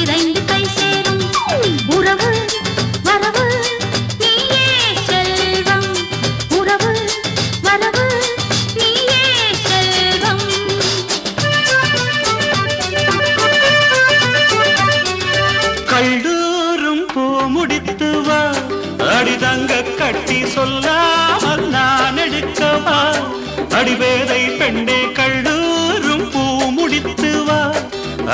விரைந்து கை சேரும். உறவு வரவு நீயே செல்வம். உறவு வரவு சொல்லாமல் நான் எடுக்கவா அடிவேதை பெண்ணே கல்லூர்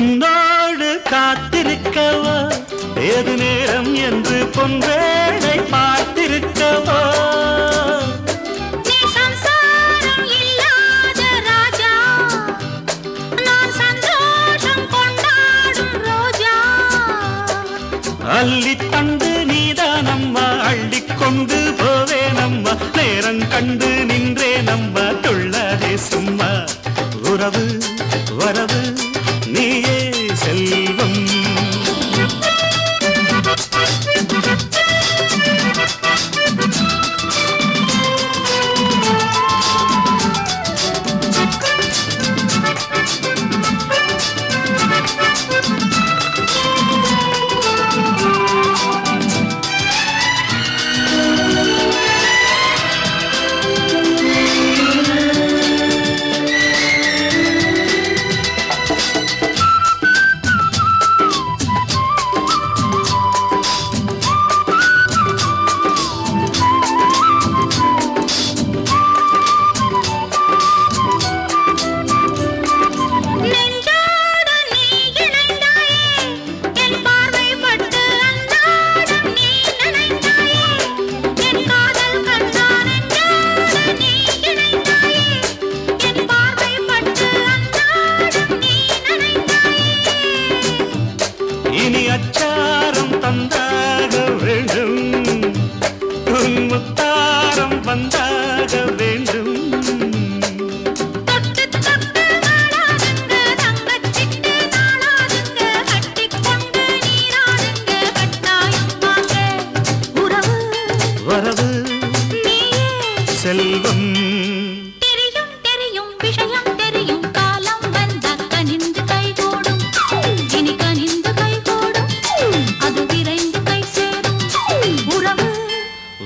உன்னோடு காத்திருக்கவோ? ஏது நேரம் என்று பொன்வேளை பார்த்திருக்கவோ? அள்ளி தெய்வம்.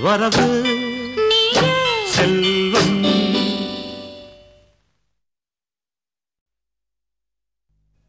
வரவு